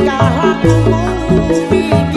agarrar no